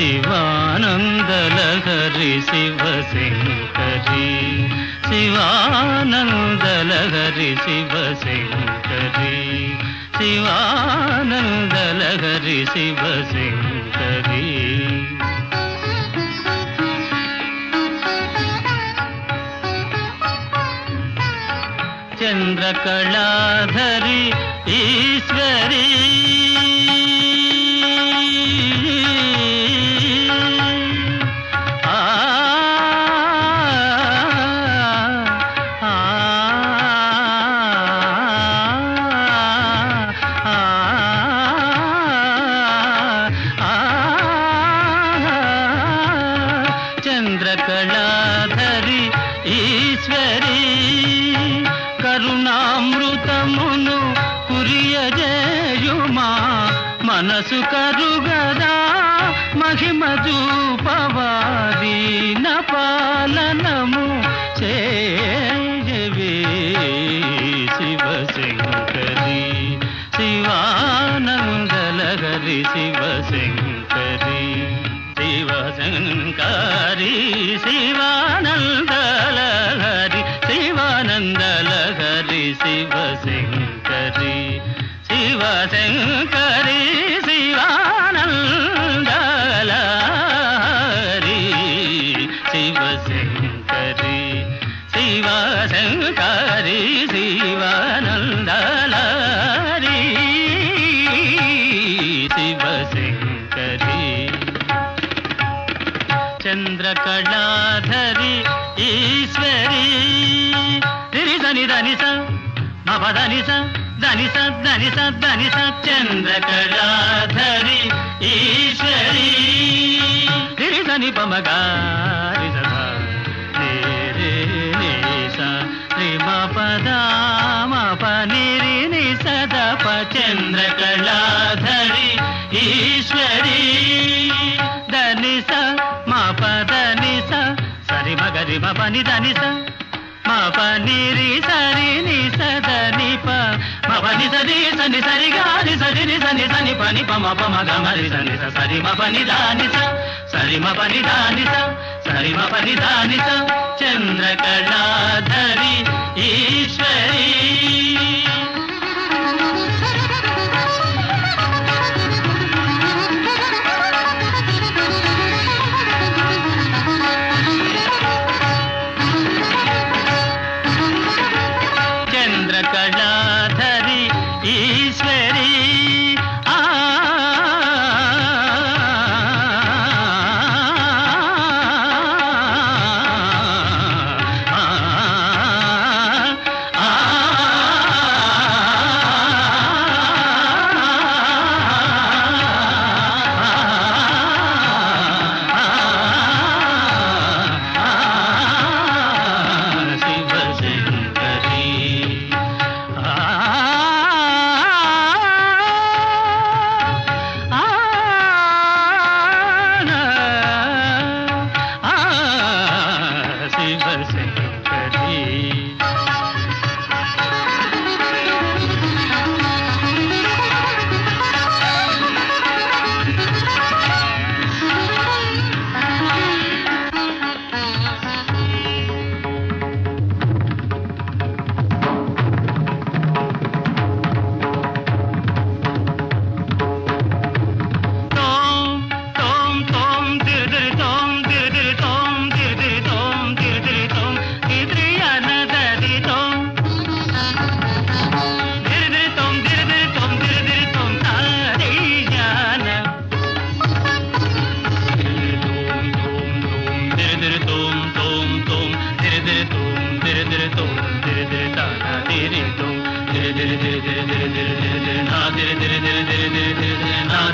శివానందలహరి శివశంకరీ శివానందలహరి శివశంకరీ శివానందలహరి శివశంకరీ చంద్రకళాధరి ఈశ్వరీ చంద్రకళాధరి ఈశ్వరి కరుణామృతమును కురియజేయుమా. మనసు కరుగదా మహిమ చూపవాదీన పాలనము చేయవే. శివశంకరి శివానందలహరి శివశంకరి శివశంకరి శివానందలహరి శివానందలహరి శివ శంకరి శివ శంకరి శివానందలహరి శివ శంకరి శివ శంకరి చంద్రకళాధరి ఈశ్వరి. తిరి దని దని స మప దని స దని స దని స దని చంద్రకళాధరి ఈశ్వరీ. తిరి దని సరి మగరి పని దని స మా పని రి సరి ని సదని ప మా పని సరి సని సరి గారి సరి ని సని సని పని ప మా ప మ గ మరి సని స సరి మ పని దాని స సరి మ పని దాని స సరి మ పని దాని స. చంద్రకళాధరి ఈశ్వరీ listening.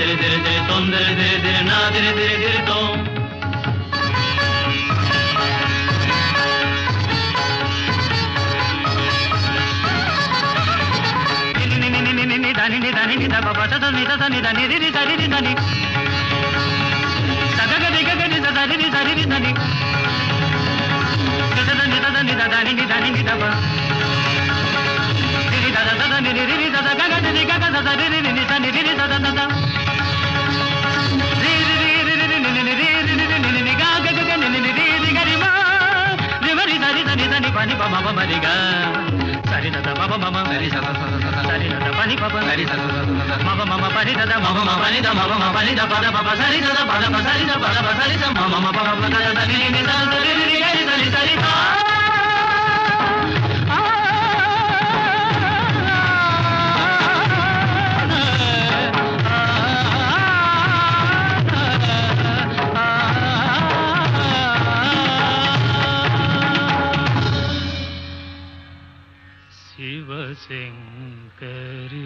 దిరి నా దిరి దిరి దిరి తొం దిరి దిరి దిరి నా దిరి దిరి దిరి తొం ని ని ని ని ని ని ని దని ని దని ని ద ప ప ద ద ని ద ద ని ద ని రి రి ద రి రి ద ని ద గ గ రి గ గ రి ద ద రి రి ద రి రి ద ని ద ద ని ప ప మమ స స స స స. మమ మమ పని దద మమ మమ పని ద మమ మమ పని ద పద పప సరి దద పద ప సరి ద పద ప సరి మమ మమ పమ పద ద ని ని ద ద సరి సరి ശങ്കരീ